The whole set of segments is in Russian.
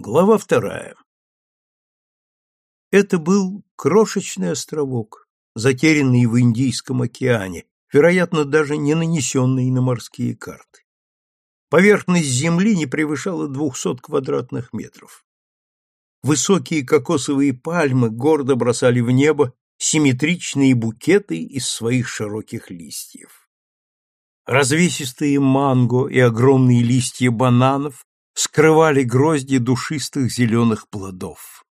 Глава вторая. Это был крошечный островок, затерянный в Индийском океане, вероятно, даже не нанесенный на морские карты. Поверхность земли не превышала двухсот квадратных метров. Высокие кокосовые пальмы гордо бросали в небо симметричные букеты из своих широких листьев. Развесистые манго и огромные листья бананов скрывали грозди душистых зеленых плодов.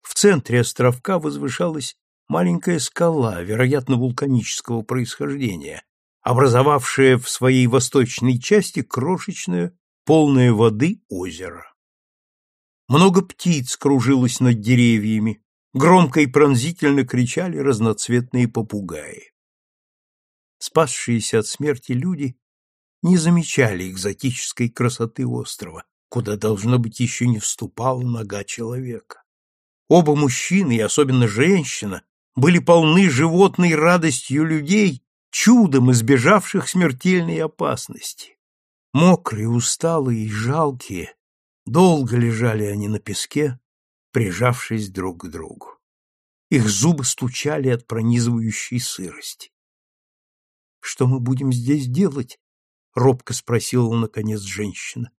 В центре островка возвышалась маленькая скала, вероятно, вулканического происхождения, образовавшая в своей восточной части крошечное, полное воды озеро. Много птиц кружилось над деревьями, громко и пронзительно кричали разноцветные попугаи. Спасшиеся от смерти люди не замечали экзотической красоты острова, куда, должно быть, еще не вступала нога человека. Оба мужчины, и особенно женщина, были полны животной радостью людей, чудом избежавших смертельной опасности. Мокрые, усталые и жалкие, долго лежали они на песке, прижавшись друг к другу. Их зубы стучали от пронизывающей сырости. «Что мы будем здесь делать?» — робко спросила, наконец, женщина.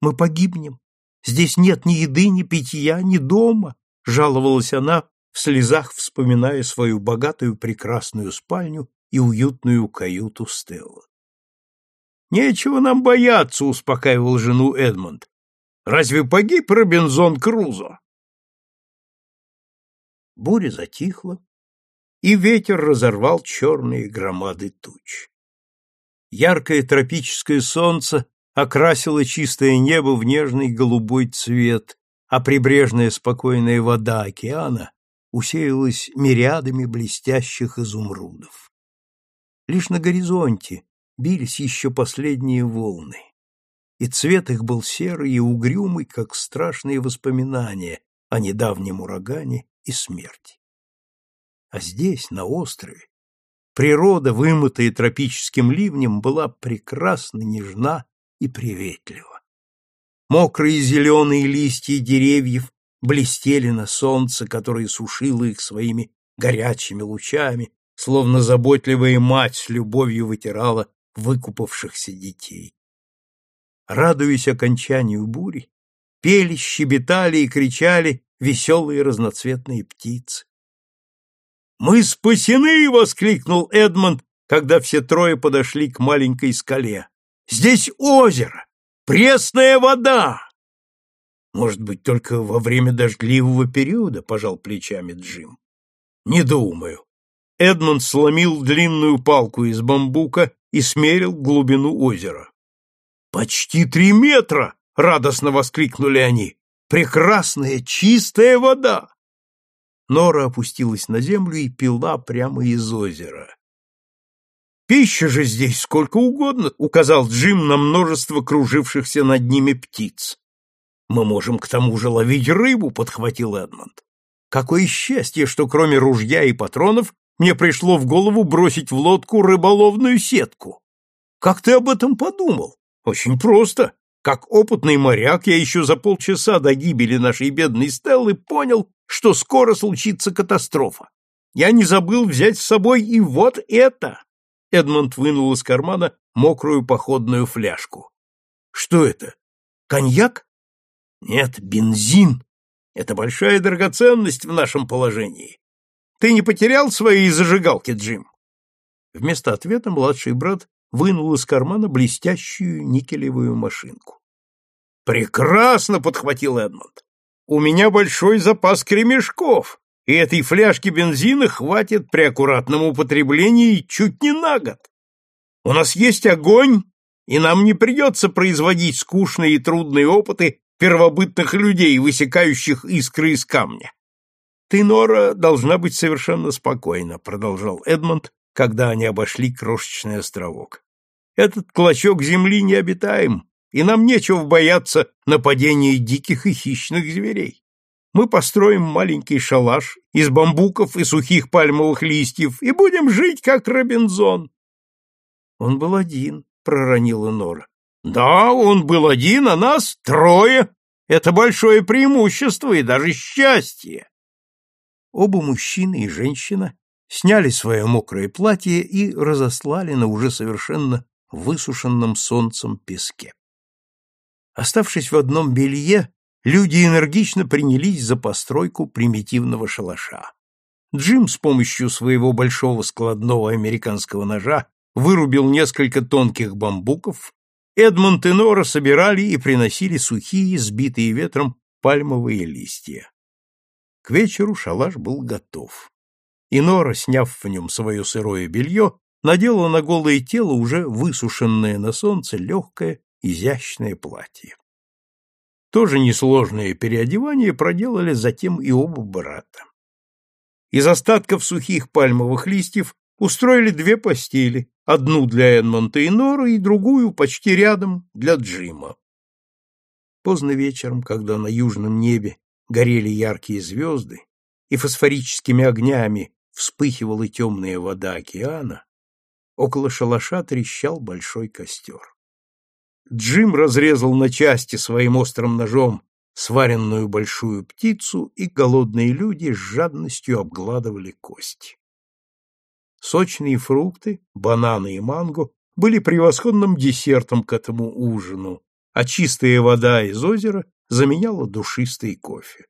Мы погибнем. Здесь нет ни еды, ни питья, ни дома, жаловалась она в слезах, вспоминая свою богатую прекрасную спальню и уютную каюту Стелла. Нечего нам бояться, успокаивал жену Эдмонд. Разве погиб Робинзон Крузо? Буря затихла, и ветер разорвал черные громады туч. Яркое тропическое солнце окрасила чистое небо в нежный голубой цвет, а прибрежная спокойная вода океана усеялась мириадами блестящих изумрудов. Лишь на горизонте бились еще последние волны, и цвет их был серый и угрюмый, как страшные воспоминания о недавнем урагане и смерти. А здесь, на острове, природа, вымытая тропическим ливнем, была прекрасна, нежна и приветливо. Мокрые зеленые листья деревьев блестели на солнце, которое сушило их своими горячими лучами, словно заботливая мать с любовью вытирала выкупавшихся детей. Радуясь окончанию бури, пели, щебетали и кричали веселые разноцветные птицы. «Мы спасены!» — воскликнул Эдмонд, когда все трое подошли к маленькой скале. Здесь озеро, пресная вода. Может быть, только во время дождливого периода, пожал плечами Джим. Не думаю. Эдмонд сломил длинную палку из бамбука и смерил глубину озера. Почти три метра! радостно воскликнули они. Прекрасная чистая вода! Нора опустилась на землю и пила прямо из озера. Пища же здесь сколько угодно, указал Джим на множество кружившихся над ними птиц. Мы можем к тому же ловить рыбу, подхватил Эдмонд. Какое счастье, что кроме ружья и патронов мне пришло в голову бросить в лодку рыболовную сетку. Как ты об этом подумал? Очень просто. Как опытный моряк, я еще за полчаса до гибели нашей бедной Стеллы понял, что скоро случится катастрофа. Я не забыл взять с собой и вот это. Эдмонд вынул из кармана мокрую походную фляжку. Что это? Коньяк? Нет, бензин. Это большая драгоценность в нашем положении. Ты не потерял свои зажигалки, Джим? Вместо ответа младший брат вынул из кармана блестящую никелевую машинку. Прекрасно, подхватил Эдмонд. У меня большой запас кремешков и этой фляжки бензина хватит при аккуратном употреблении чуть не на год. У нас есть огонь, и нам не придется производить скучные и трудные опыты первобытных людей, высекающих искры из камня. Ты, Нора, должна быть совершенно спокойна, продолжал Эдмонд, когда они обошли крошечный островок. Этот клочок земли необитаем, и нам нечего бояться нападения диких и хищных зверей мы построим маленький шалаш из бамбуков и сухих пальмовых листьев и будем жить, как Робинзон. Он был один, проронила Нора. Да, он был один, а нас трое. Это большое преимущество и даже счастье. Оба мужчины и женщина сняли свое мокрое платье и разослали на уже совершенно высушенном солнцем песке. Оставшись в одном белье, люди энергично принялись за постройку примитивного шалаша. Джим с помощью своего большого складного американского ножа вырубил несколько тонких бамбуков, Эдмонд и Нора собирали и приносили сухие, сбитые ветром пальмовые листья. К вечеру шалаш был готов. И Нора, сняв в нем свое сырое белье, надела на голое тело уже высушенное на солнце легкое, изящное платье. Тоже несложное переодевание проделали затем и оба брата. Из остатков сухих пальмовых листьев устроили две постели, одну для Эдмонта и Норы и другую почти рядом для Джима. Поздно вечером, когда на южном небе горели яркие звезды и фосфорическими огнями вспыхивала темная вода океана, около шалаша трещал большой костер. Джим разрезал на части своим острым ножом сваренную большую птицу, и голодные люди с жадностью обгладывали кости. Сочные фрукты, бананы и манго были превосходным десертом к этому ужину, а чистая вода из озера заменяла душистый кофе.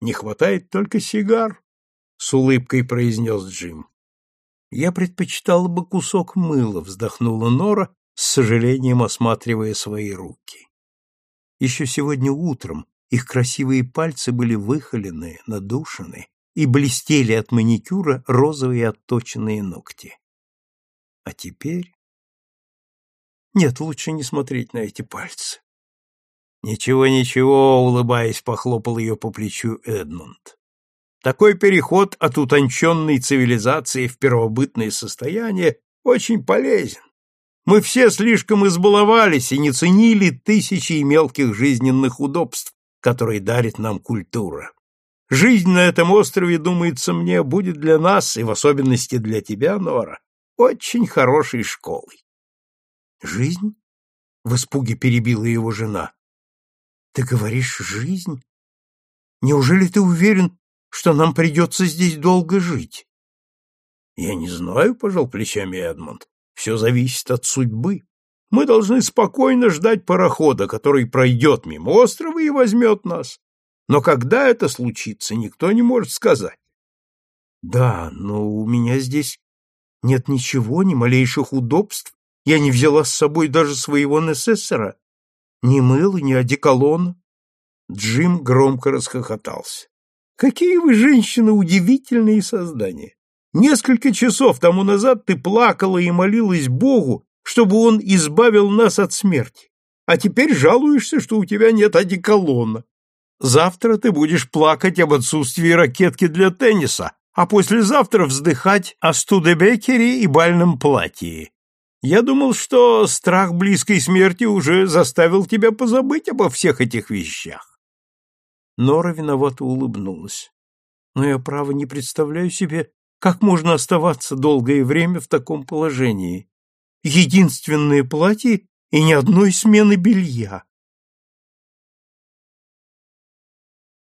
«Не хватает только сигар», — с улыбкой произнес Джим. «Я предпочитала бы кусок мыла», — вздохнула Нора, с сожалением осматривая свои руки. Еще сегодня утром их красивые пальцы были выхолены, надушены и блестели от маникюра розовые отточенные ногти. А теперь... Нет, лучше не смотреть на эти пальцы. Ничего, ничего, улыбаясь, похлопал ее по плечу Эдмунд. Такой переход от утонченной цивилизации в первобытное состояние очень полезен. Мы все слишком избаловались и не ценили тысячи мелких жизненных удобств, которые дарит нам культура. Жизнь на этом острове, думается мне, будет для нас, и в особенности для тебя, Нора, очень хорошей школой. Жизнь? В испуге перебила его жена. Ты говоришь «жизнь»? Неужели ты уверен, что нам придется здесь долго жить? Я не знаю, пожал плечами Эдмонд. Все зависит от судьбы. Мы должны спокойно ждать парохода, который пройдет мимо острова и возьмет нас. Но когда это случится, никто не может сказать. Да, но у меня здесь нет ничего, ни малейших удобств. Я не взяла с собой даже своего несессора. Ни мыла, ни одеколона. Джим громко расхохотался. Какие вы, женщины, удивительные создания! Несколько часов тому назад ты плакала и молилась Богу, чтобы он избавил нас от смерти, а теперь жалуешься, что у тебя нет одеколона. Завтра ты будешь плакать об отсутствии ракетки для тенниса, а послезавтра вздыхать о Студебекере и бальном платье. Я думал, что страх близкой смерти уже заставил тебя позабыть обо всех этих вещах. Нора виновато улыбнулась. Но я, право, не представляю себе, как можно оставаться долгое время в таком положении. Единственное платье и ни одной смены белья.